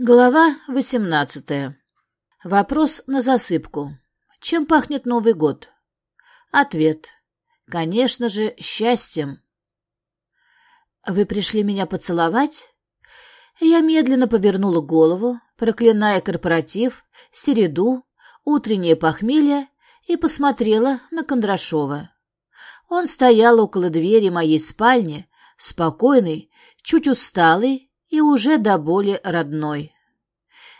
Глава 18. Вопрос на засыпку. Чем пахнет Новый год? Ответ. Конечно же, счастьем. Вы пришли меня поцеловать? Я медленно повернула голову, проклиная корпоратив, середу, утреннее похмелье и посмотрела на Кондрашова. Он стоял около двери моей спальни, спокойный, чуть усталый, и уже до боли родной.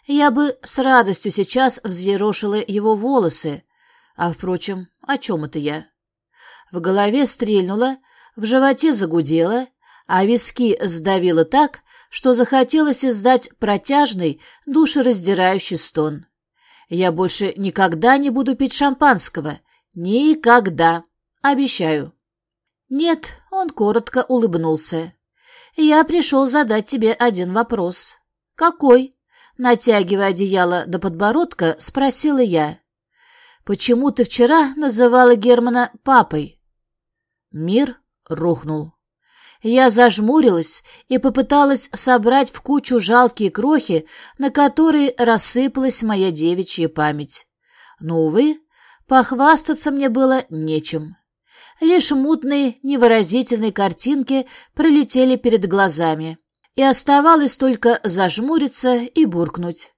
Я бы с радостью сейчас взъерошила его волосы, а, впрочем, о чем это я? В голове стрельнуло, в животе загудело, а виски сдавило так, что захотелось издать протяжный, душераздирающий стон. Я больше никогда не буду пить шампанского. Никогда. Обещаю. Нет, он коротко улыбнулся. «Я пришел задать тебе один вопрос». «Какой?» Натягивая одеяло до подбородка, спросила я. «Почему ты вчера называла Германа папой?» Мир рухнул. Я зажмурилась и попыталась собрать в кучу жалкие крохи, на которые рассыпалась моя девичья память. Но, увы, похвастаться мне было нечем. Лишь мутные, невыразительные картинки пролетели перед глазами, и оставалось только зажмуриться и буркнуть.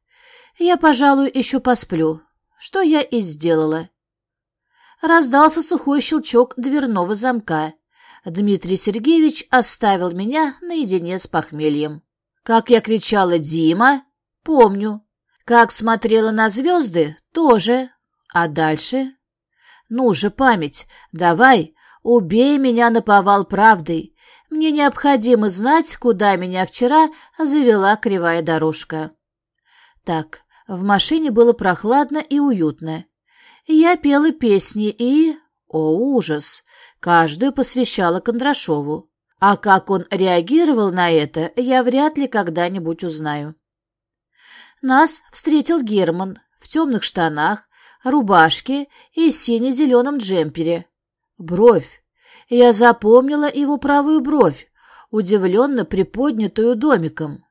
Я, пожалуй, еще посплю, что я и сделала. Раздался сухой щелчок дверного замка. Дмитрий Сергеевич оставил меня наедине с похмельем. Как я кричала «Дима!» Помню. Как смотрела на звезды Тоже. А дальше? Ну же, память, давай, убей меня на повал правдой. Мне необходимо знать, куда меня вчера завела кривая дорожка. Так, в машине было прохладно и уютно. Я пела песни и... О, ужас! Каждую посвящала Кондрашову. А как он реагировал на это, я вряд ли когда-нибудь узнаю. Нас встретил Герман в темных штанах, рубашке и сине-зеленом джемпере. Бровь. Я запомнила его правую бровь, удивленно приподнятую домиком.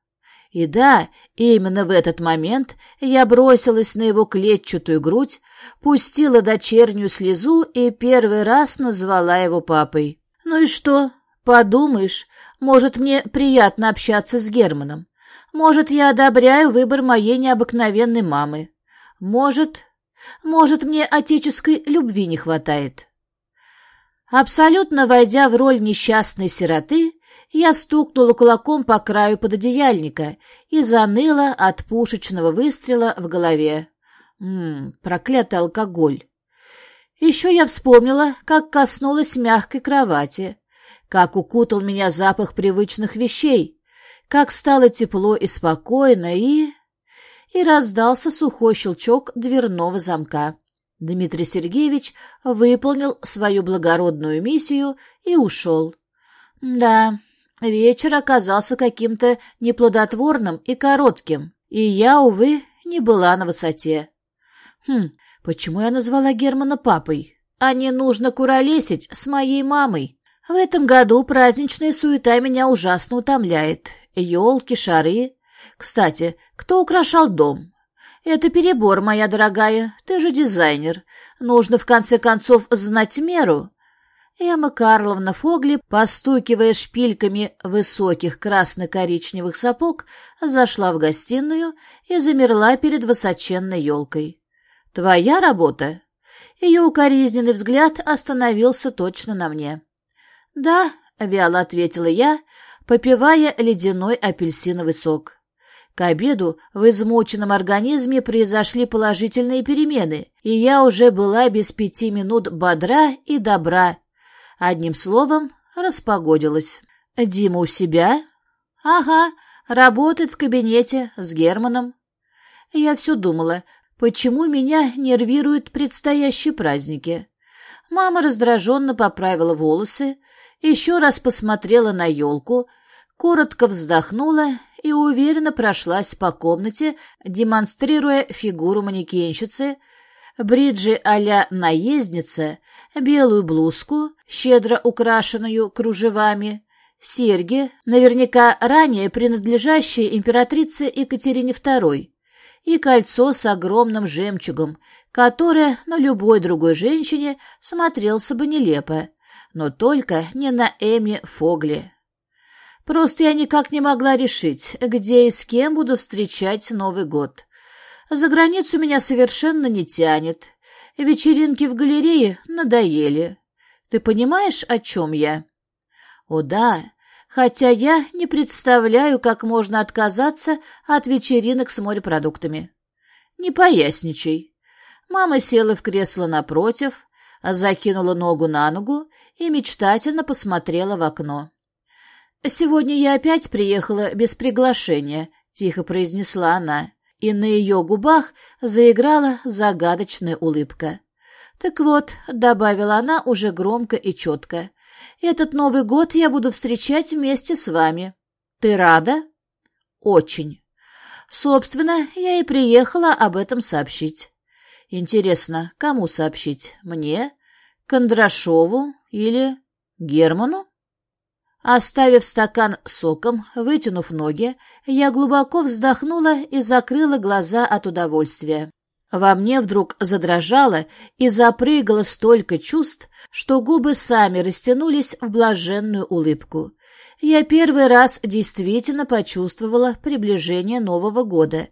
И да, именно в этот момент я бросилась на его клетчатую грудь, пустила дочернюю слезу и первый раз назвала его папой. Ну и что? Подумаешь, может, мне приятно общаться с Германом. Может, я одобряю выбор моей необыкновенной мамы. Может, может, мне отеческой любви не хватает. Абсолютно войдя в роль несчастной сироты, я стукнула кулаком по краю пододеяльника и заныла от пушечного выстрела в голове. Ммм, проклятый алкоголь. Еще я вспомнила, как коснулась мягкой кровати, как укутал меня запах привычных вещей, как стало тепло и спокойно, и и раздался сухой щелчок дверного замка. Дмитрий Сергеевич выполнил свою благородную миссию и ушел. Да, вечер оказался каким-то неплодотворным и коротким, и я, увы, не была на высоте. Хм, почему я назвала Германа папой? А не нужно куролесить с моей мамой. В этом году праздничная суета меня ужасно утомляет. Елки, шары, кстати, кто украшал дом? Это перебор, моя дорогая. Ты же дизайнер. Нужно, в конце концов, знать меру. Эмма Карловна Фогли, постукивая шпильками высоких красно-коричневых сапог, зашла в гостиную и замерла перед высоченной елкой. «Твоя работа?» Ее укоризненный взгляд остановился точно на мне. «Да», — вяло ответила я, попивая ледяной апельсиновый сок. К обеду в измученном организме произошли положительные перемены, и я уже была без пяти минут бодра и добра. Одним словом, распогодилась. «Дима у себя?» «Ага, работает в кабинете с Германом». Я все думала, почему меня нервируют предстоящие праздники. Мама раздраженно поправила волосы, еще раз посмотрела на елку, коротко вздохнула и уверенно прошлась по комнате, демонстрируя фигуру манекенщицы, бриджи а-ля наездница, белую блузку, щедро украшенную кружевами, серьги, наверняка ранее принадлежащие императрице Екатерине II, и кольцо с огромным жемчугом, которое на любой другой женщине смотрелся бы нелепо, но только не на Эми Фогли. Просто я никак не могла решить, где и с кем буду встречать Новый год. За границу меня совершенно не тянет. Вечеринки в галерее надоели. Ты понимаешь, о чем я? О да, хотя я не представляю, как можно отказаться от вечеринок с морепродуктами. Не поясничай. Мама села в кресло напротив, закинула ногу на ногу и мечтательно посмотрела в окно. «Сегодня я опять приехала без приглашения», — тихо произнесла она, и на ее губах заиграла загадочная улыбка. «Так вот», — добавила она уже громко и четко, — «этот Новый год я буду встречать вместе с вами. Ты рада?» «Очень. Собственно, я и приехала об этом сообщить. Интересно, кому сообщить? Мне? Кондрашову или Герману?» Оставив стакан соком, вытянув ноги, я глубоко вздохнула и закрыла глаза от удовольствия. Во мне вдруг задрожало и запрыгало столько чувств, что губы сами растянулись в блаженную улыбку. Я первый раз действительно почувствовала приближение Нового года,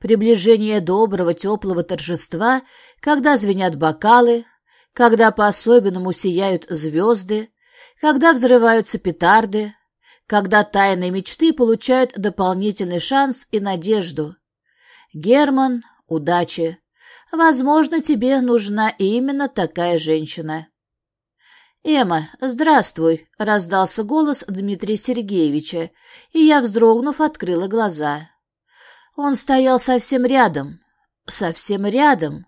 приближение доброго теплого торжества, когда звенят бокалы, когда по-особенному сияют звезды, когда взрываются петарды, когда тайные мечты получают дополнительный шанс и надежду. Герман, удачи. Возможно, тебе нужна именно такая женщина. «Эмма, здравствуй!» — раздался голос Дмитрия Сергеевича, и я, вздрогнув, открыла глаза. Он стоял совсем рядом, совсем рядом.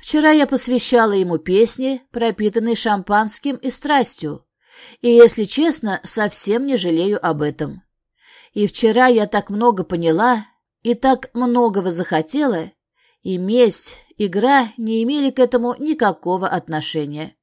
Вчера я посвящала ему песни, пропитанные шампанским и страстью, и, если честно, совсем не жалею об этом. И вчера я так много поняла и так многого захотела, и месть, игра не имели к этому никакого отношения.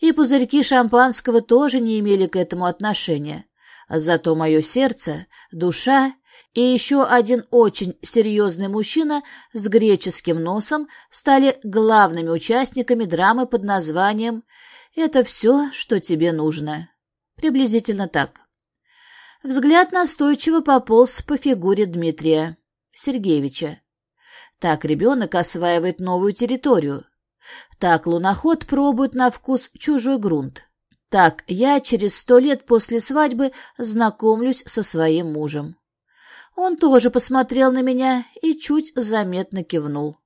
И пузырьки шампанского тоже не имели к этому отношения. Зато мое сердце, душа и еще один очень серьезный мужчина с греческим носом стали главными участниками драмы под названием «Это все, что тебе нужно». Приблизительно так. Взгляд настойчиво пополз по фигуре Дмитрия Сергеевича. Так ребенок осваивает новую территорию. Так луноход пробует на вкус чужой грунт. Так я через сто лет после свадьбы знакомлюсь со своим мужем. Он тоже посмотрел на меня и чуть заметно кивнул.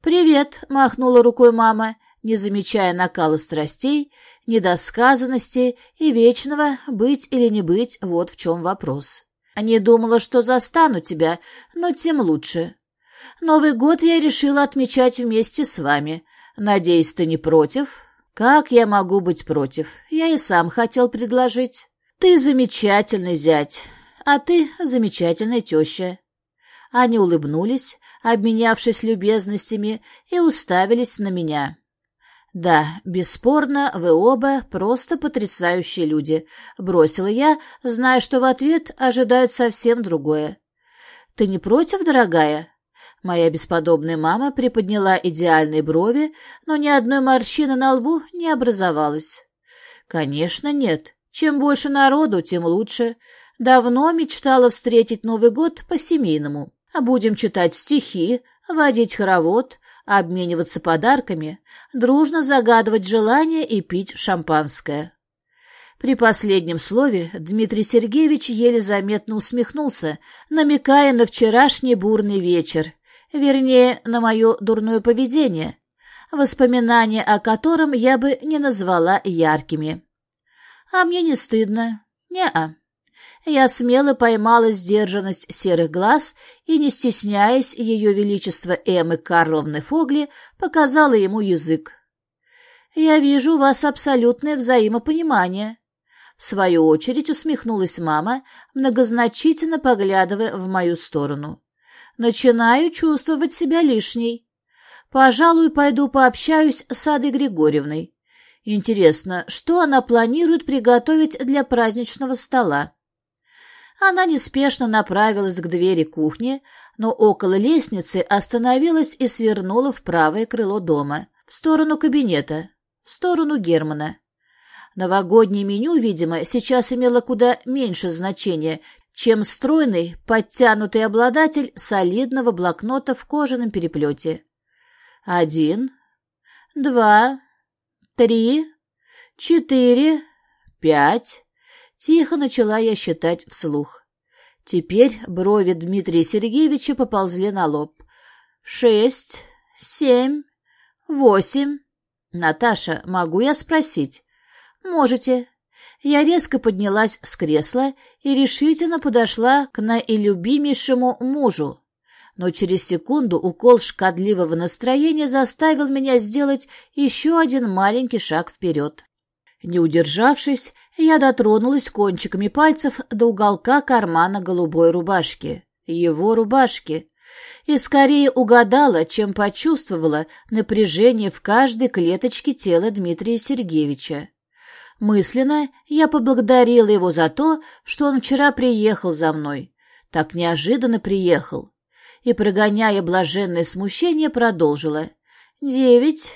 «Привет», — махнула рукой мама, не замечая накала страстей, недосказанности и вечного «быть или не быть» — вот в чем вопрос. «Не думала, что застану тебя, но тем лучше. Новый год я решила отмечать вместе с вами. Надеюсь, ты не против?» «Как я могу быть против? Я и сам хотел предложить». «Ты замечательный зять а ты замечательная теща». Они улыбнулись, обменявшись любезностями, и уставились на меня. «Да, бесспорно, вы оба просто потрясающие люди», — бросила я, зная, что в ответ ожидают совсем другое. «Ты не против, дорогая?» Моя бесподобная мама приподняла идеальные брови, но ни одной морщины на лбу не образовалось. «Конечно, нет. Чем больше народу, тем лучше. Давно мечтала встретить Новый год по-семейному. А будем читать стихи, водить хоровод, обмениваться подарками, дружно загадывать желания и пить шампанское. При последнем слове Дмитрий Сергеевич еле заметно усмехнулся, намекая на вчерашний бурный вечер, вернее, на мое дурное поведение, воспоминания о котором я бы не назвала яркими. А мне не стыдно. Не-а. Я смело поймала сдержанность серых глаз и, не стесняясь ее величества Эммы Карловны Фогли, показала ему язык. «Я вижу у вас абсолютное взаимопонимание». В свою очередь усмехнулась мама, многозначительно поглядывая в мою сторону. «Начинаю чувствовать себя лишней. Пожалуй, пойду пообщаюсь с Адой Григорьевной. Интересно, что она планирует приготовить для праздничного стола? Она неспешно направилась к двери кухни, но около лестницы остановилась и свернула в правое крыло дома, в сторону кабинета, в сторону Германа. Новогоднее меню, видимо, сейчас имело куда меньше значения, чем стройный, подтянутый обладатель солидного блокнота в кожаном переплете. Один, два, три, четыре, пять. Тихо начала я считать вслух. Теперь брови Дмитрия Сергеевича поползли на лоб. Шесть, семь, восемь. Наташа, могу я спросить? Можете. Я резко поднялась с кресла и решительно подошла к наилюбимейшему мужу. Но через секунду укол шкодливого настроения заставил меня сделать еще один маленький шаг вперед. Не удержавшись, я дотронулась кончиками пальцев до уголка кармана голубой рубашки. Его рубашки. И скорее угадала, чем почувствовала напряжение в каждой клеточке тела Дмитрия Сергеевича. Мысленно я поблагодарила его за то, что он вчера приехал за мной. Так неожиданно приехал. И, прогоняя блаженное смущение, продолжила. «Девять,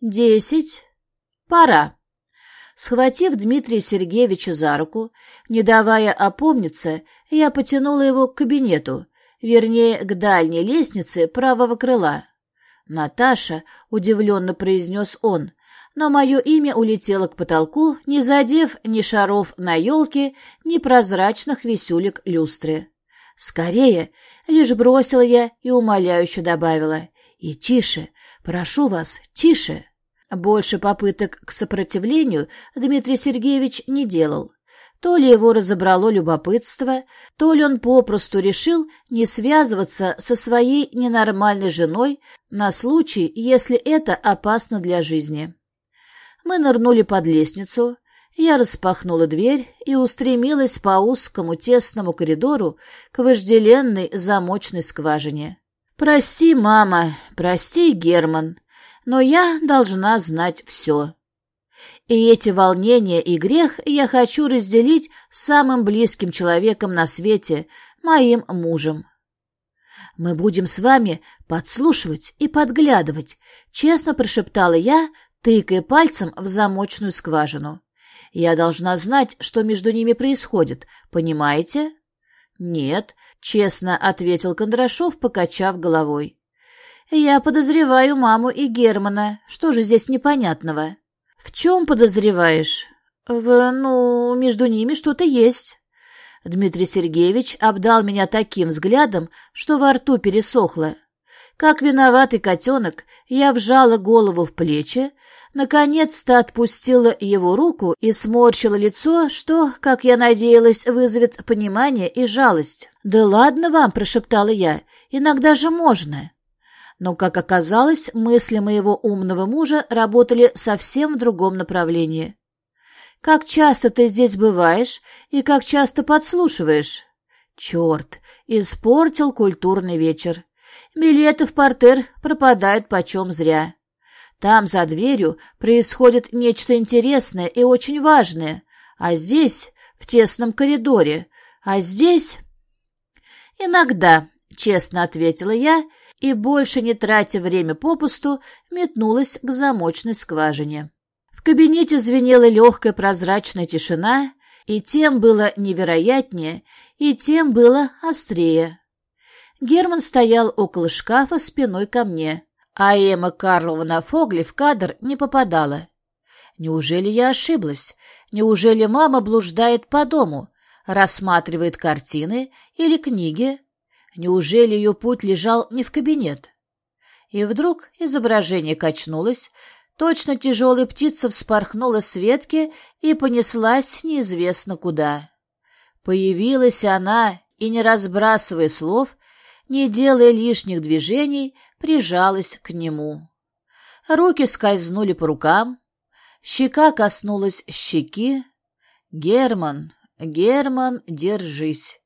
десять, пора». Схватив Дмитрия Сергеевича за руку, не давая опомниться, я потянула его к кабинету, вернее, к дальней лестнице правого крыла. «Наташа», — удивленно произнес он, но мое имя улетело к потолку, не задев ни шаров на елке, ни прозрачных висюлек люстры. «Скорее!» — лишь бросила я и умоляюще добавила. «И тише! Прошу вас, тише!» Больше попыток к сопротивлению Дмитрий Сергеевич не делал. То ли его разобрало любопытство, то ли он попросту решил не связываться со своей ненормальной женой на случай, если это опасно для жизни. Мы нырнули под лестницу, я распахнула дверь и устремилась по узкому тесному коридору к вожделенной замочной скважине. «Прости, мама, прости, Герман», но я должна знать все. И эти волнения и грех я хочу разделить с самым близким человеком на свете, моим мужем. Мы будем с вами подслушивать и подглядывать, честно прошептала я, тыкая пальцем в замочную скважину. Я должна знать, что между ними происходит, понимаете? Нет, честно ответил Кондрашов, покачав головой. «Я подозреваю маму и Германа. Что же здесь непонятного?» «В чем подозреваешь?» «В... ну, между ними что-то есть». Дмитрий Сергеевич обдал меня таким взглядом, что во рту пересохло. Как виноватый котенок, я вжала голову в плечи, наконец-то отпустила его руку и сморщила лицо, что, как я надеялась, вызовет понимание и жалость. «Да ладно вам», — прошептала я, — «иногда же можно» но, как оказалось, мысли моего умного мужа работали совсем в другом направлении. «Как часто ты здесь бываешь и как часто подслушиваешь?» «Черт, испортил культурный вечер. Билеты в портер пропадают почем зря. Там, за дверью, происходит нечто интересное и очень важное, а здесь, в тесном коридоре, а здесь...» «Иногда», — честно ответила я, — и, больше не тратя время попусту, метнулась к замочной скважине. В кабинете звенела легкая прозрачная тишина, и тем было невероятнее, и тем было острее. Герман стоял около шкафа спиной ко мне, а Эмма Карловна Фогли в кадр не попадала. Неужели я ошиблась? Неужели мама блуждает по дому, рассматривает картины или книги, Неужели ее путь лежал не в кабинет? И вдруг изображение качнулось, точно тяжелая птица вспорхнула с ветки и понеслась неизвестно куда. Появилась она и, не разбрасывая слов, не делая лишних движений, прижалась к нему. Руки скользнули по рукам, щека коснулась щеки. «Герман, Герман, держись!»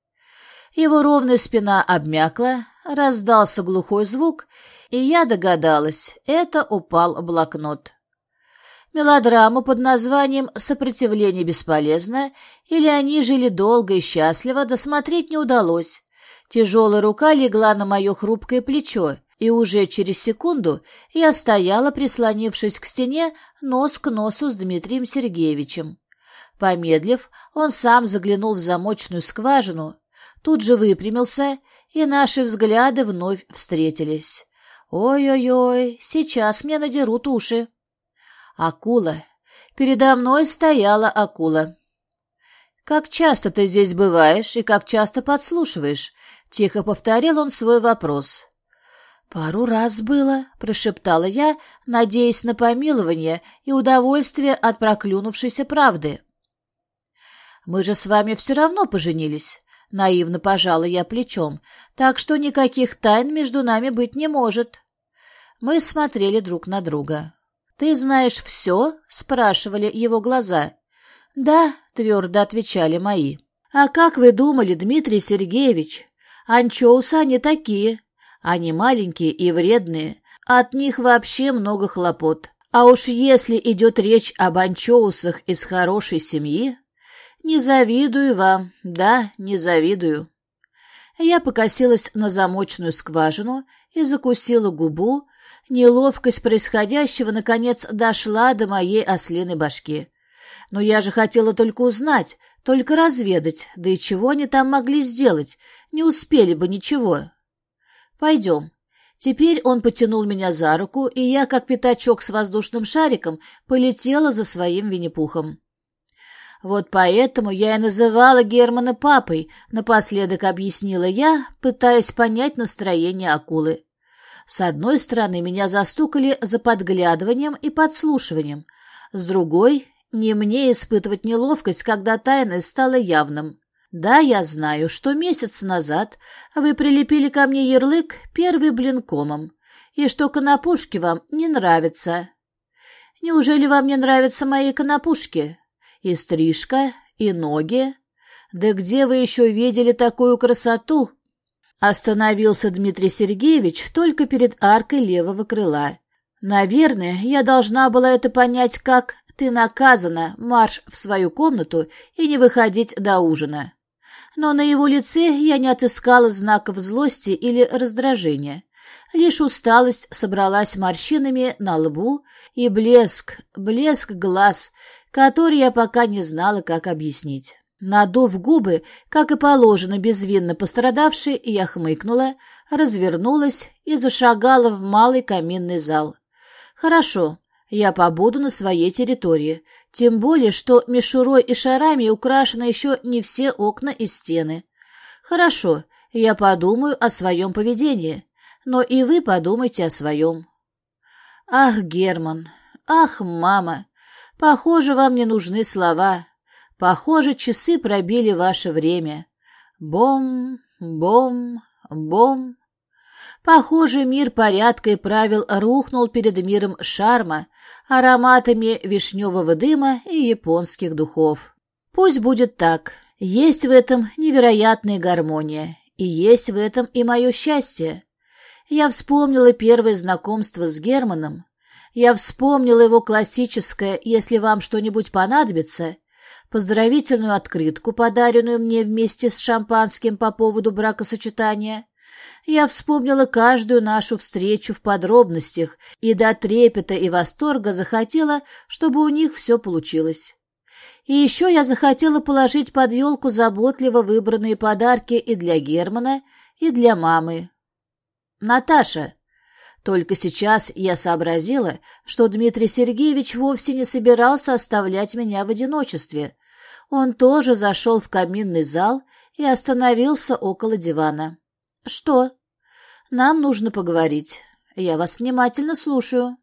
Его ровная спина обмякла, раздался глухой звук, и я догадалась, это упал блокнот. Мелодраму под названием «Сопротивление бесполезно» или «Они жили долго и счастливо» досмотреть не удалось. Тяжелая рука легла на мое хрупкое плечо, и уже через секунду я стояла, прислонившись к стене, нос к носу с Дмитрием Сергеевичем. Помедлив, он сам заглянул в замочную скважину, тут же выпрямился, и наши взгляды вновь встретились. Ой-ой-ой, сейчас мне надерут уши. Акула. Передо мной стояла акула. «Как часто ты здесь бываешь и как часто подслушиваешь?» — тихо повторил он свой вопрос. «Пару раз было», — прошептала я, надеясь на помилование и удовольствие от проклюнувшейся правды. «Мы же с вами все равно поженились», — наивно пожала я плечом, «так что никаких тайн между нами быть не может». Мы смотрели друг на друга. «Ты знаешь все?» — спрашивали его глаза. «Да», — твердо отвечали мои. «А как вы думали, Дмитрий Сергеевич? Анчоусы они такие. Они маленькие и вредные. От них вообще много хлопот. А уж если идет речь об анчоусах из хорошей семьи, не завидую вам, да, не завидую». Я покосилась на замочную скважину и закусила губу, Неловкость происходящего, наконец, дошла до моей ослиной башки. Но я же хотела только узнать, только разведать, да и чего они там могли сделать, не успели бы ничего. Пойдем. Теперь он потянул меня за руку, и я, как пятачок с воздушным шариком, полетела за своим Винни-Пухом. Вот поэтому я и называла Германа папой, напоследок объяснила я, пытаясь понять настроение акулы. С одной стороны, меня застукали за подглядыванием и подслушиванием, с другой — не мне испытывать неловкость, когда тайное стало явным. Да, я знаю, что месяц назад вы прилепили ко мне ярлык «первый блин комом», и что конопушки вам не нравятся. Неужели вам не нравятся мои конопушки? И стрижка, и ноги? Да где вы еще видели такую красоту? Остановился Дмитрий Сергеевич только перед аркой левого крыла. Наверное, я должна была это понять как «ты наказана, марш в свою комнату и не выходить до ужина». Но на его лице я не отыскала знаков злости или раздражения. Лишь усталость собралась морщинами на лбу и блеск, блеск глаз, который я пока не знала, как объяснить. Надув губы, как и положено безвинно пострадавшей, я хмыкнула, развернулась и зашагала в малый каминный зал. «Хорошо, я побуду на своей территории, тем более, что мишурой и шарами украшены еще не все окна и стены. Хорошо, я подумаю о своем поведении, но и вы подумайте о своем». «Ах, Герман! Ах, мама! Похоже, вам не нужны слова». Похоже, часы пробили ваше время. Бом, бом, бом. Похоже, мир порядка и правил рухнул перед миром шарма, ароматами вишневого дыма и японских духов. Пусть будет так. Есть в этом невероятная гармония, и есть в этом и мое счастье. Я вспомнила первое знакомство с Германом. Я вспомнила его классическое «если вам что-нибудь понадобится», поздравительную открытку, подаренную мне вместе с шампанским по поводу бракосочетания. Я вспомнила каждую нашу встречу в подробностях и до трепета и восторга захотела, чтобы у них все получилось. И еще я захотела положить под елку заботливо выбранные подарки и для Германа, и для мамы. Наташа. Только сейчас я сообразила, что Дмитрий Сергеевич вовсе не собирался оставлять меня в одиночестве, он тоже зашел в каминный зал и остановился около дивана. «Что?» «Нам нужно поговорить. Я вас внимательно слушаю».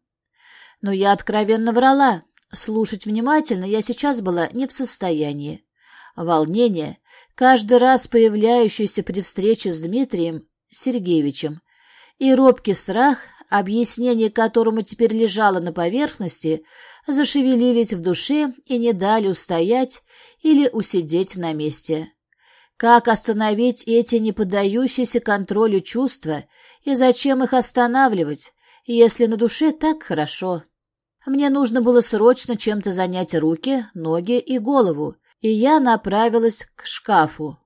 Но я откровенно врала. Слушать внимательно я сейчас была не в состоянии. Волнение, каждый раз появляющееся при встрече с Дмитрием Сергеевичем, и робкий страх, объяснение которому теперь лежало на поверхности, зашевелились в душе и не дали устоять или усидеть на месте. Как остановить эти неподдающиеся контролю чувства и зачем их останавливать, если на душе так хорошо? Мне нужно было срочно чем-то занять руки, ноги и голову, и я направилась к шкафу.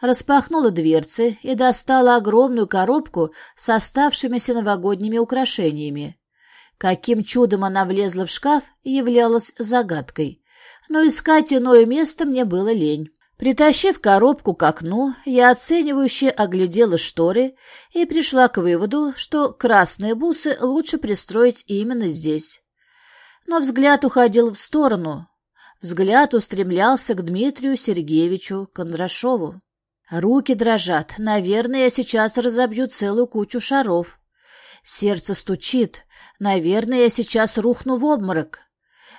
Распахнула дверцы и достала огромную коробку с оставшимися новогодними украшениями. Каким чудом она влезла в шкаф, являлась загадкой. Но искать иное место мне было лень. Притащив коробку к окну, я оценивающе оглядела шторы и пришла к выводу, что красные бусы лучше пристроить именно здесь. Но взгляд уходил в сторону. Взгляд устремлялся к Дмитрию Сергеевичу Кондрашову. Руки дрожат. Наверное, я сейчас разобью целую кучу шаров. Сердце стучит. Наверное, я сейчас рухну в обморок.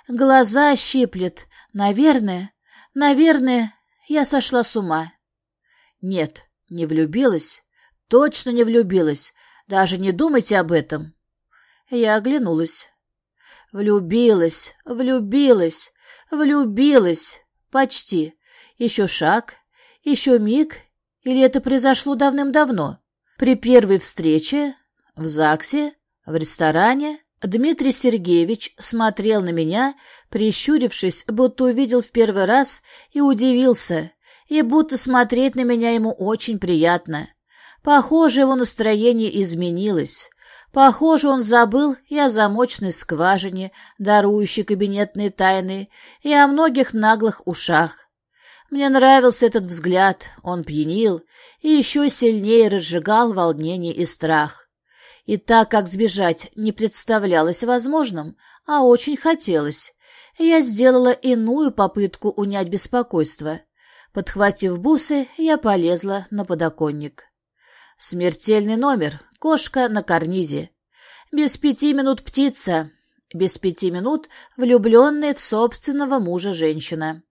Глаза щиплет. Наверное, наверное, я сошла с ума. Нет, не влюбилась. Точно не влюбилась. Даже не думайте об этом. Я оглянулась. Влюбилась, влюбилась, влюбилась. Почти. Еще шаг, еще миг. Или это произошло давным-давно? При первой встрече? В ЗАГСе? В ресторане? Дмитрий Сергеевич смотрел на меня, прищурившись, будто увидел в первый раз, и удивился, и будто смотреть на меня ему очень приятно. Похоже, его настроение изменилось. Похоже, он забыл и о замочной скважине, дарующей кабинетные тайны, и о многих наглых ушах. Мне нравился этот взгляд, он пьянил и еще сильнее разжигал волнение и страх. И так как сбежать не представлялось возможным, а очень хотелось, я сделала иную попытку унять беспокойство. Подхватив бусы, я полезла на подоконник. Смертельный номер. Кошка на карнизе. Без пяти минут птица. Без пяти минут влюбленная в собственного мужа женщина.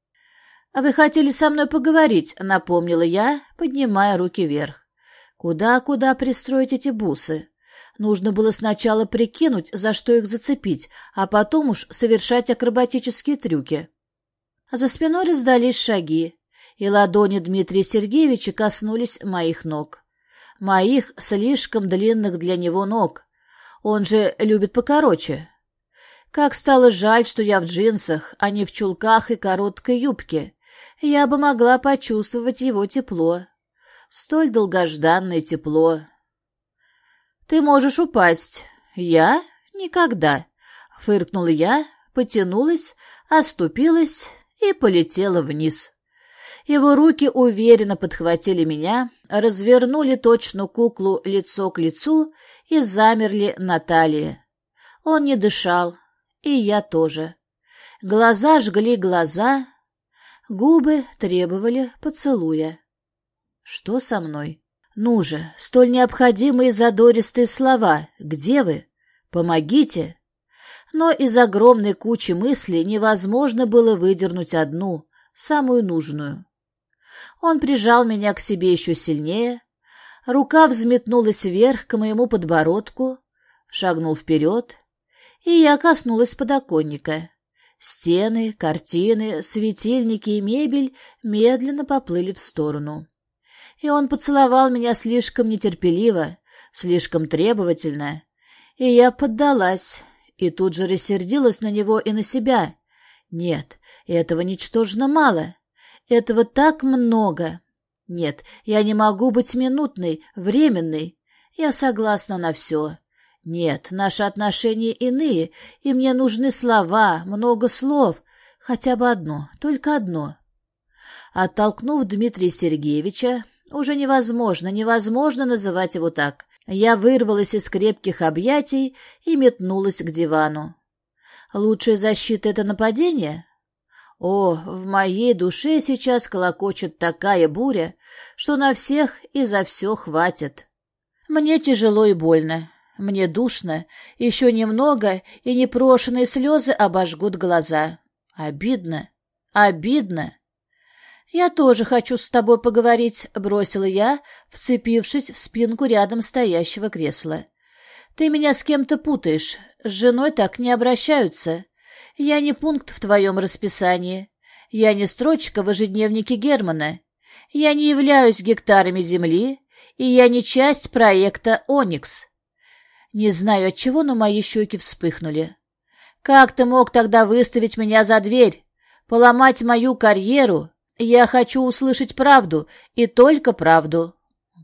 «Вы хотели со мной поговорить», — напомнила я, поднимая руки вверх. «Куда-куда пристроить эти бусы? Нужно было сначала прикинуть, за что их зацепить, а потом уж совершать акробатические трюки. А за спиной раздались шаги, и ладони Дмитрия Сергеевича коснулись моих ног. Моих слишком длинных для него ног. Он же любит покороче. Как стало жаль, что я в джинсах, а не в чулках и короткой юбке. Я бы могла почувствовать его тепло. Столь долгожданное тепло. Ты можешь упасть. Я? Никогда. Фыркнула я, потянулась, оступилась и полетела вниз. Его руки уверенно подхватили меня, развернули точно куклу лицо к лицу и замерли на талии. Он не дышал, и я тоже. Глаза жгли глаза, губы требовали поцелуя. Что со мной? Ну же, столь необходимые задористые слова. Где вы? Помогите. Но из огромной кучи мыслей невозможно было выдернуть одну, самую нужную. Он прижал меня к себе еще сильнее. Рука взметнулась вверх к моему подбородку, шагнул вперед, и я коснулась подоконника. Стены, картины, светильники и мебель медленно поплыли в сторону и он поцеловал меня слишком нетерпеливо, слишком требовательно. И я поддалась, и тут же рассердилась на него и на себя. Нет, этого ничтожно мало. Этого так много. Нет, я не могу быть минутной, временной. Я согласна на все. Нет, наши отношения иные, и мне нужны слова, много слов. Хотя бы одно, только одно. Оттолкнув Дмитрия Сергеевича, уже невозможно, невозможно называть его так. Я вырвалась из крепких объятий и метнулась к дивану. Лучшая защита — это нападение? О, в моей душе сейчас колокочет такая буря, что на всех и за все хватит. Мне тяжело и больно. Мне душно, еще немного, и непрошенные слезы обожгут глаза. Обидно, обидно. «Я тоже хочу с тобой поговорить», — бросила я, вцепившись в спинку рядом стоящего кресла. «Ты меня с кем-то путаешь. С женой так не обращаются. Я не пункт в твоем расписании. Я не строчка в ежедневнике Германа. Я не являюсь гектарами земли, и я не часть проекта «Оникс». Не знаю от чего, но мои щеки вспыхнули. Как ты мог тогда выставить меня за дверь? Поломать мою карьеру? Я хочу услышать правду, и только правду».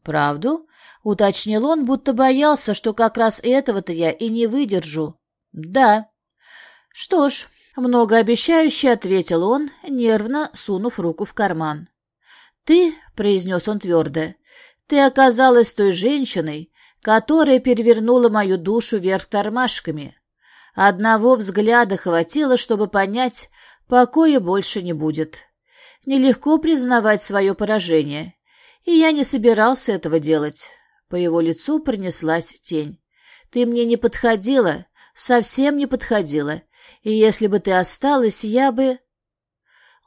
«Правду?» — уточнил он, будто боялся, что как раз этого-то я и не выдержу. «Да». «Что ж, многообещающе», — ответил он, нервно сунув руку в карман. «Ты», — произнес он твердо, — «ты оказалась той женщиной, которая перевернула мою душу вверх тормашками. Одного взгляда хватило, чтобы понять, покоя больше не будет. Нелегко признавать свое поражение, и я не собирался этого делать. По его лицу пронеслась тень. Ты мне не подходила, совсем не подходила, и если бы ты осталась, я бы...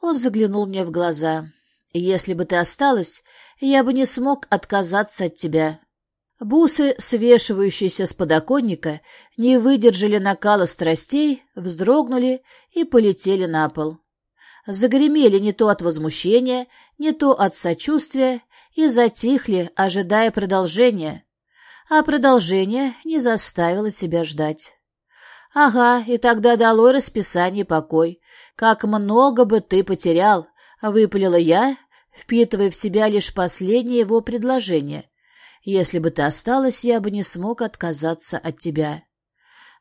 Он заглянул мне в глаза. Если бы ты осталась, я бы не смог отказаться от тебя. Бусы, свешивающиеся с подоконника, не выдержали накала страстей, вздрогнули и полетели на пол. Загремели не то от возмущения, не то от сочувствия и затихли, ожидая продолжения. А продолжение не заставило себя ждать. «Ага, и тогда долой расписание покой. Как много бы ты потерял!» — выпалила я, впитывая в себя лишь последнее его предложение — если бы ты осталась, я бы не смог отказаться от тебя.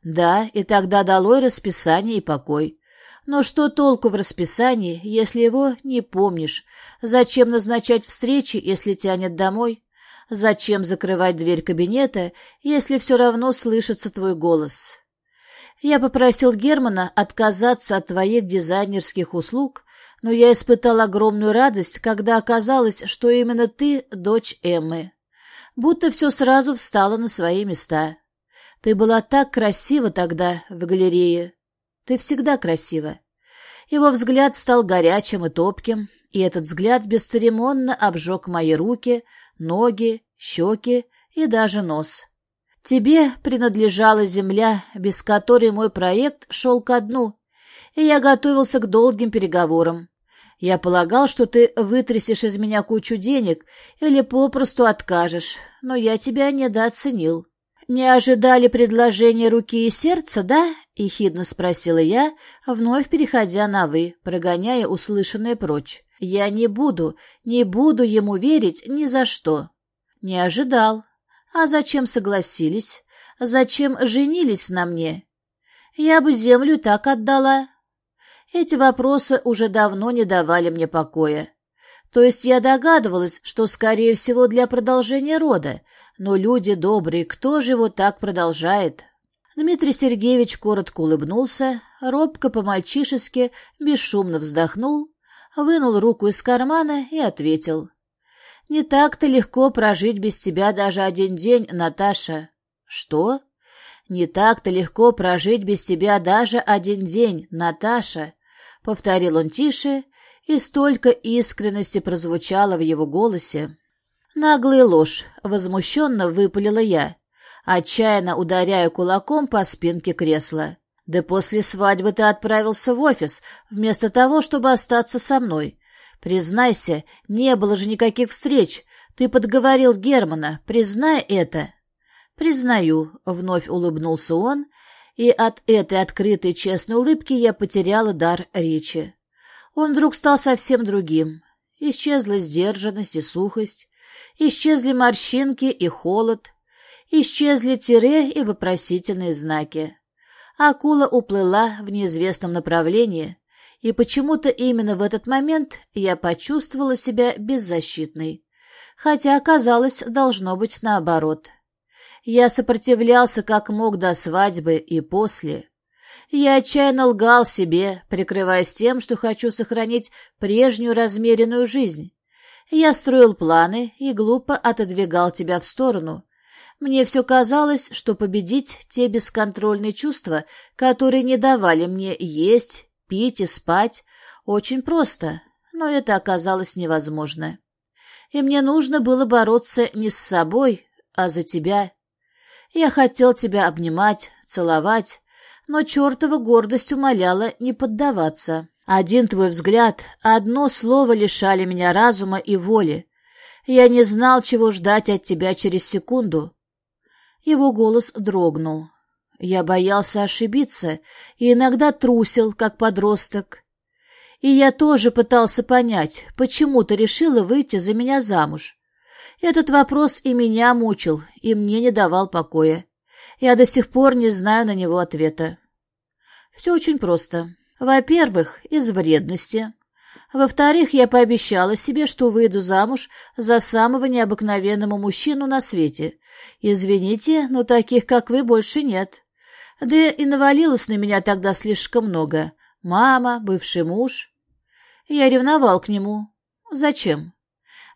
Да, и тогда долой расписание и покой. Но что толку в расписании, если его не помнишь? Зачем назначать встречи, если тянет домой? Зачем закрывать дверь кабинета, если все равно слышится твой голос? Я попросил Германа отказаться от твоих дизайнерских услуг, но я испытал огромную радость, когда оказалось, что именно ты дочь Эммы будто все сразу встало на свои места. Ты была так красива тогда в галерее. Ты всегда красива. Его взгляд стал горячим и топким, и этот взгляд бесцеремонно обжег мои руки, ноги, щеки и даже нос. Тебе принадлежала земля, без которой мой проект шел ко дну, и я готовился к долгим переговорам. Я полагал, что ты вытрясешь из меня кучу денег или попросту откажешь, но я тебя недооценил. Не ожидали предложения руки и сердца, да? — ехидно спросила я, вновь переходя на «вы», прогоняя услышанное прочь. Я не буду, не буду ему верить ни за что. Не ожидал. А зачем согласились? Зачем женились на мне? Я бы землю так отдала. Эти вопросы уже давно не давали мне покоя. То есть я догадывалась, что, скорее всего, для продолжения рода, но люди добрые, кто же его так продолжает? Дмитрий Сергеевич коротко улыбнулся, робко по-мальчишески, бесшумно вздохнул, вынул руку из кармана и ответил. «Не так-то легко прожить без тебя даже один день, Наташа». «Что?» «Не так-то легко прожить без тебя даже один день, Наташа», — повторил он тише, и столько искренности прозвучало в его голосе. Наглая ложь, возмущенно выпалила я, отчаянно ударяя кулаком по спинке кресла. Да после свадьбы ты отправился в офис, вместо того, чтобы остаться со мной. Признайся, не было же никаких встреч. Ты подговорил Германа, признай это. «Признаю», — вновь улыбнулся он, и от этой открытой честной улыбки я потеряла дар речи. Он вдруг стал совсем другим. Исчезла сдержанность и сухость, исчезли морщинки и холод, исчезли тире и вопросительные знаки. Акула уплыла в неизвестном направлении, и почему-то именно в этот момент я почувствовала себя беззащитной, хотя оказалось, должно быть наоборот. Я сопротивлялся как мог до свадьбы и после. Я отчаянно лгал себе, прикрываясь тем, что хочу сохранить прежнюю размеренную жизнь. Я строил планы и глупо отодвигал тебя в сторону. Мне все казалось, что победить те бесконтрольные чувства, которые не давали мне есть, пить и спать, очень просто, но это оказалось невозможно. И мне нужно было бороться не с собой, а за тебя. Я хотел тебя обнимать, целовать, но чертова гордость умоляла не поддаваться. Один твой взгляд, одно слово лишали меня разума и воли. Я не знал, чего ждать от тебя через секунду. Его голос дрогнул. Я боялся ошибиться и иногда трусил, как подросток. И я тоже пытался понять, почему ты решила выйти за меня замуж. Этот вопрос и меня мучил, и мне не давал покоя. Я до сих пор не знаю на него ответа. Все очень просто. Во-первых, из вредности. Во-вторых, я пообещала себе, что выйду замуж за самого необыкновенного мужчину на свете. Извините, но таких, как вы, больше нет. Да и навалилось на меня тогда слишком много. Мама, бывший муж. Я ревновал к нему. Зачем?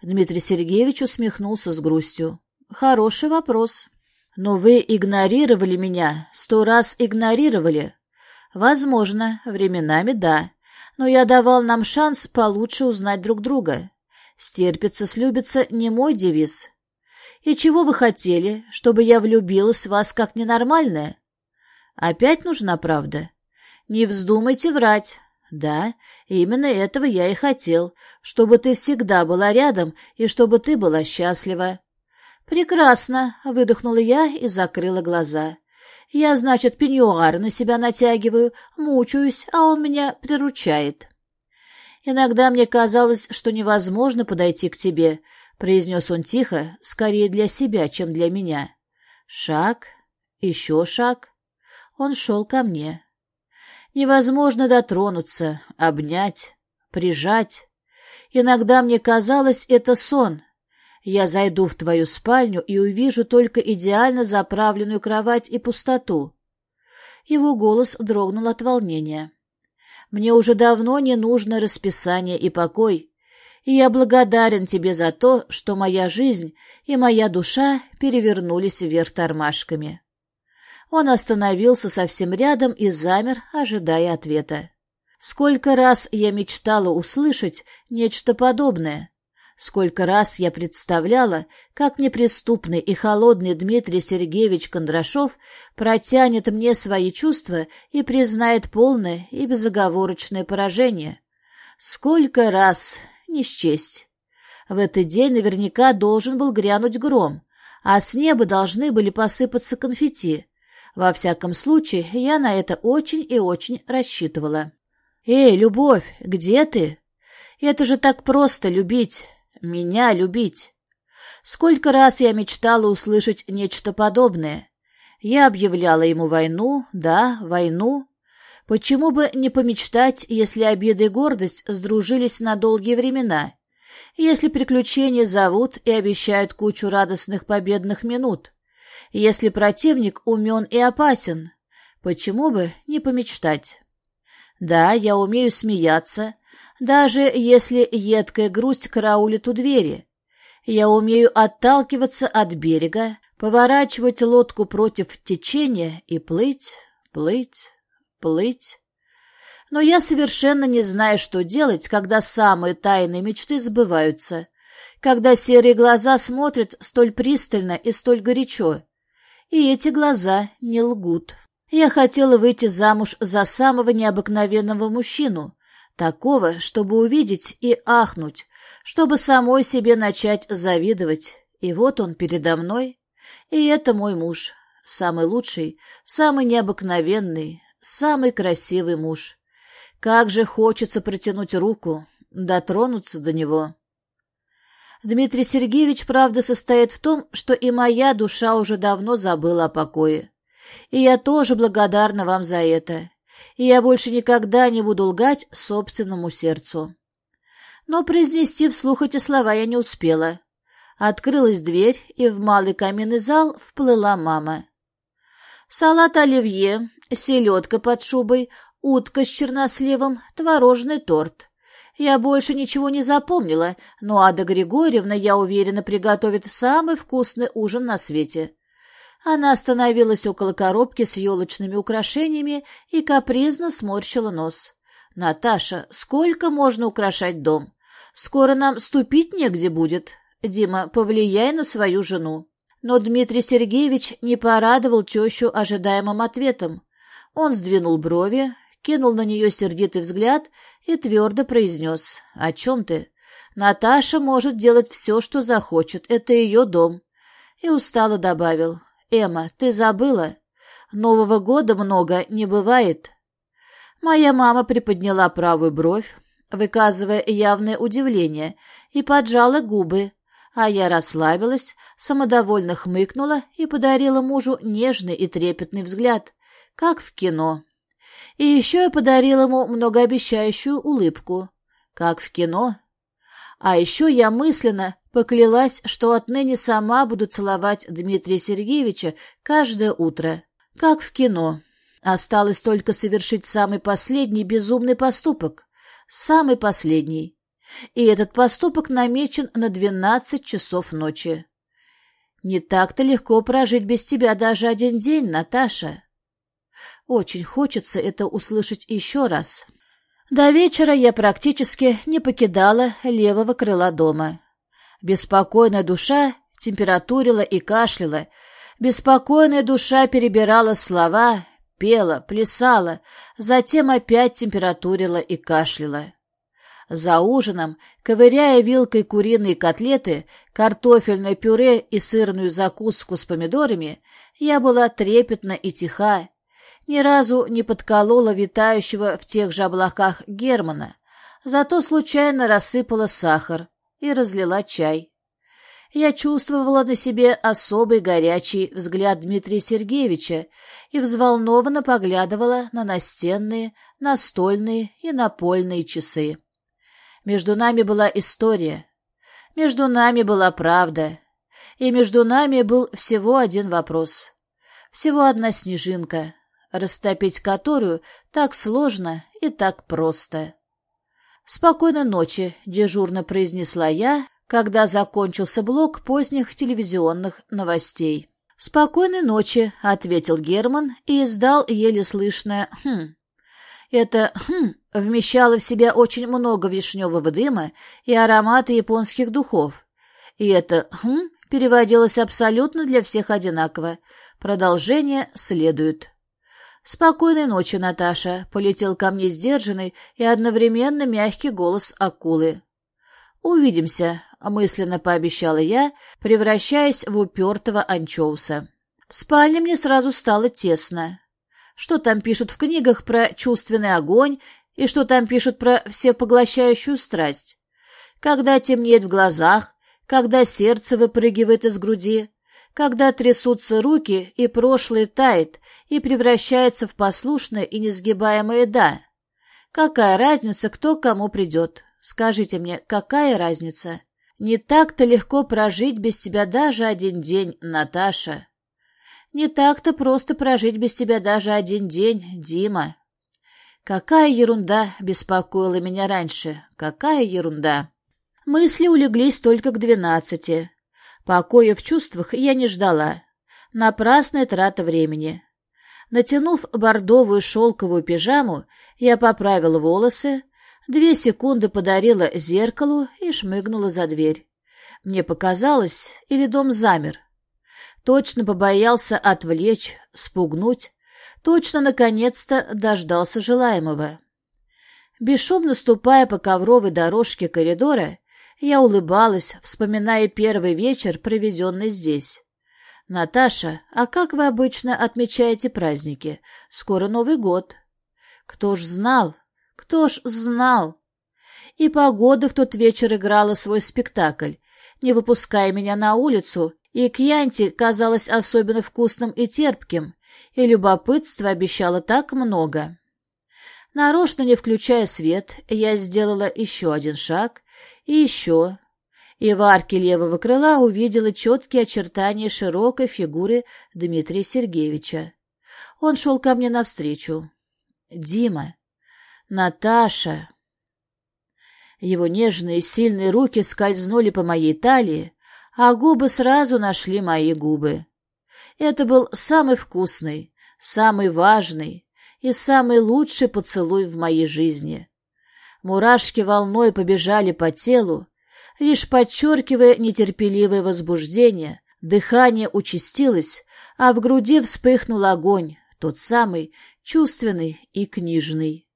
Дмитрий Сергеевич усмехнулся с грустью. Хороший вопрос. Но вы игнорировали меня, сто раз игнорировали. Возможно, временами да. Но я давал нам шанс получше узнать друг друга. Стерпится, слюбится не мой девиз. И чего вы хотели, чтобы я влюбилась в вас как ненормальная? Опять нужна правда? Не вздумайте врать. Да, именно этого я и хотел, чтобы ты всегда была рядом и чтобы ты была счастлива. Прекрасно, выдохнула я и закрыла глаза. Я, значит, пеньюар на себя натягиваю, мучаюсь, а он меня приручает. Иногда мне казалось, что невозможно подойти к тебе, произнес он тихо, скорее для себя, чем для меня. Шаг, еще шаг. Он шел ко мне. Невозможно дотронуться, обнять, прижать. Иногда мне казалось, это сон. Я зайду в твою спальню и увижу только идеально заправленную кровать и пустоту. Его голос дрогнул от волнения. Мне уже давно не нужно расписание и покой, и я благодарен тебе за то, что моя жизнь и моя душа перевернулись вверх тормашками. Он остановился совсем рядом и замер, ожидая ответа. Сколько раз я мечтала услышать нечто подобное. Сколько раз я представляла, как неприступный и холодный Дмитрий Сергеевич Кондрашов протянет мне свои чувства и признает полное и безоговорочное поражение. Сколько раз, не счесть. В этот день наверняка должен был грянуть гром, а с неба должны были посыпаться конфетти. Во всяком случае, я на это очень и очень рассчитывала. «Эй, любовь, где ты? Это же так просто любить, меня любить!» Сколько раз я мечтала услышать нечто подобное. Я объявляла ему войну, да, войну. Почему бы не помечтать, если обиды и гордость сдружились на долгие времена, если приключения зовут и обещают кучу радостных победных минут? Если противник умен и опасен, почему бы не помечтать? Да, я умею смеяться, даже если едкая грусть караулит у двери. Я умею отталкиваться от берега, поворачивать лодку против течения и плыть, плыть, плыть. Но я совершенно не знаю, что делать, когда самые тайные мечты сбываются, когда серые глаза смотрят столь пристально и столь горячо, и эти глаза не лгут. Я хотела выйти замуж за самого необыкновенного мужчину, такого, чтобы увидеть и ахнуть, чтобы самой себе начать завидовать. И вот он передо мной, и это мой муж, самый лучший, самый необыкновенный, самый красивый муж. Как же хочется протянуть руку, дотронуться до него. Дмитрий Сергеевич, правда, состоит в том, что и моя душа уже давно забыла о покое. И я тоже благодарна вам за это. И я больше никогда не буду лгать собственному сердцу. Но произнести вслух эти слова я не успела. Открылась дверь, и в малый каменный зал вплыла мама. Салат оливье, селедка под шубой, утка с черносливом, творожный торт. Я больше ничего не запомнила, но Ада Григорьевна, я уверена, приготовит самый вкусный ужин на свете. Она остановилась около коробки с елочными украшениями и капризно сморщила нос. «Наташа, сколько можно украшать дом? Скоро нам ступить негде будет. Дима, повлияй на свою жену». Но Дмитрий Сергеевич не порадовал тещу ожидаемым ответом. Он сдвинул брови, кинул на нее сердитый взгляд и твердо произнес. «О чем ты? Наташа может делать все, что захочет. Это ее дом». И устало добавил. «Эмма, ты забыла? Нового года много не бывает. Моя мама приподняла правую бровь, выказывая явное удивление, и поджала губы, а я расслабилась, самодовольно хмыкнула и подарила мужу нежный и трепетный взгляд, как в кино. И еще я подарила ему многообещающую улыбку, как в кино. А еще я мысленно поклялась, что отныне сама буду целовать Дмитрия Сергеевича каждое утро, как в кино. Осталось только совершить самый последний безумный поступок. Самый последний. И этот поступок намечен на двенадцать часов ночи. Не так-то легко прожить без тебя даже один день, Наташа. Очень хочется это услышать еще раз. До вечера я практически не покидала левого крыла дома. Беспокойная душа температурила и кашляла, беспокойная душа перебирала слова, пела, плясала, затем опять температурила и кашляла. За ужином, ковыряя вилкой куриные котлеты, картофельное пюре и сырную закуску с помидорами, я была трепетна и тиха, ни разу не подколола витающего в тех же облаках Германа, зато случайно рассыпала сахар и разлила чай. Я чувствовала на себе особый горячий взгляд Дмитрия Сергеевича и взволнованно поглядывала на настенные, настольные и напольные часы. Между нами была история, между нами была правда, и между нами был всего один вопрос, всего одна снежинка, растопить которую так сложно и так просто. «Спокойной ночи», — дежурно произнесла я, когда закончился блок поздних телевизионных новостей. «Спокойной ночи», — ответил Герман и издал еле слышное «хм». Это «хм» вмещало в себя очень много вишневого дыма и аромата японских духов. И это «хм» переводилось абсолютно для всех одинаково. Продолжение следует. «Спокойной ночи, Наташа», — полетел ко мне сдержанный и одновременно мягкий голос акулы. «Увидимся», — мысленно пообещала я, превращаясь в упертого анчоуса. В спальне мне сразу стало тесно. Что там пишут в книгах про чувственный огонь и что там пишут про всепоглощающую страсть? Когда темнеет в глазах, когда сердце выпрыгивает из груди, когда трясутся руки, и прошлое тает и превращается в послушное и несгибаемое «да». Какая разница, кто кому придет? Скажите мне, какая разница? Не так-то легко прожить без тебя даже один день, Наташа. Не так-то просто прожить без тебя даже один день, Дима. Какая ерунда беспокоила меня раньше, какая ерунда. Мысли улеглись только к двенадцати. Покоя в чувствах я не ждала. Напрасная трата времени. Натянув бордовую шелковую пижаму, я поправила волосы, две секунды подарила зеркалу и шмыгнула за дверь. Мне показалось, или дом замер. Точно побоялся отвлечь, спугнуть, точно наконец-то дождался желаемого. Бесшумно ступая по ковровой дорожке коридора, я улыбалась, вспоминая первый вечер, проведенный здесь. «Наташа, а как вы обычно отмечаете праздники? Скоро Новый год». «Кто ж знал? Кто ж знал?» И погода в тот вечер играла свой спектакль, не выпуская меня на улицу, и кьянти казалось особенно вкусным и терпким, и любопытство обещало так много. Нарочно не включая свет, я сделала еще один шаг и еще. И в арке левого крыла увидела четкие очертания широкой фигуры Дмитрия Сергеевича. Он шел ко мне навстречу. «Дима! Наташа!» Его нежные сильные руки скользнули по моей талии, а губы сразу нашли мои губы. Это был самый вкусный, самый важный и самый лучший поцелуй в моей жизни. Мурашки волной побежали по телу, лишь подчеркивая нетерпеливое возбуждение, дыхание участилось, а в груди вспыхнул огонь, тот самый, чувственный и книжный.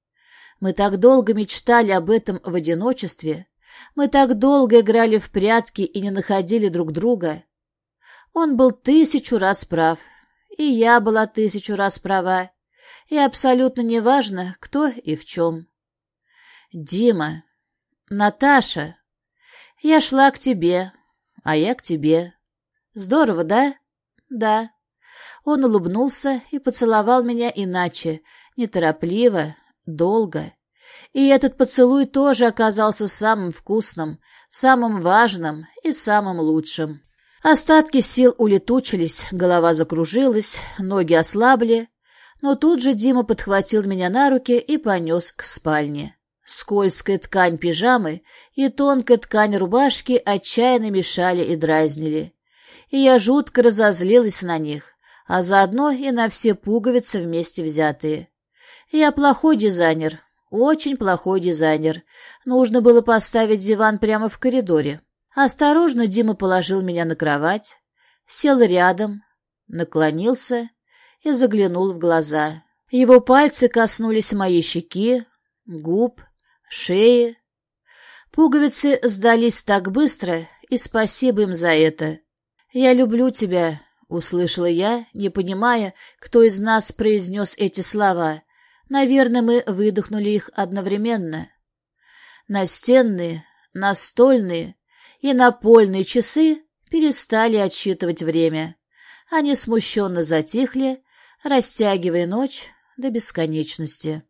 Мы так долго мечтали об этом в одиночестве, мы так долго играли в прятки и не находили друг друга. Он был тысячу раз прав, и я была тысячу раз права, и абсолютно неважно, кто и в чем. Дима, Наташа, я шла к тебе, а я к тебе. Здорово, да? Да. Он улыбнулся и поцеловал меня иначе, неторопливо, долго. И этот поцелуй тоже оказался самым вкусным, самым важным и самым лучшим. Остатки сил улетучились, голова закружилась, ноги ослабли, но тут же Дима подхватил меня на руки и понес к спальне. Скользкая ткань пижамы и тонкая ткань рубашки отчаянно мешали и дразнили. И я жутко разозлилась на них, а заодно и на все пуговицы вместе взятые. Я плохой дизайнер, очень плохой дизайнер. Нужно было поставить диван прямо в коридоре. Осторожно Дима положил меня на кровать, сел рядом, наклонился и заглянул в глаза. Его пальцы коснулись моей щеки, губ, шеи. Пуговицы сдались так быстро, и спасибо им за это. «Я люблю тебя», — услышала я, не понимая, кто из нас произнес эти слова. Наверное, мы выдохнули их одновременно. Настенные, настольные, и напольные часы перестали отсчитывать время. Они смущенно затихли, растягивая ночь до бесконечности.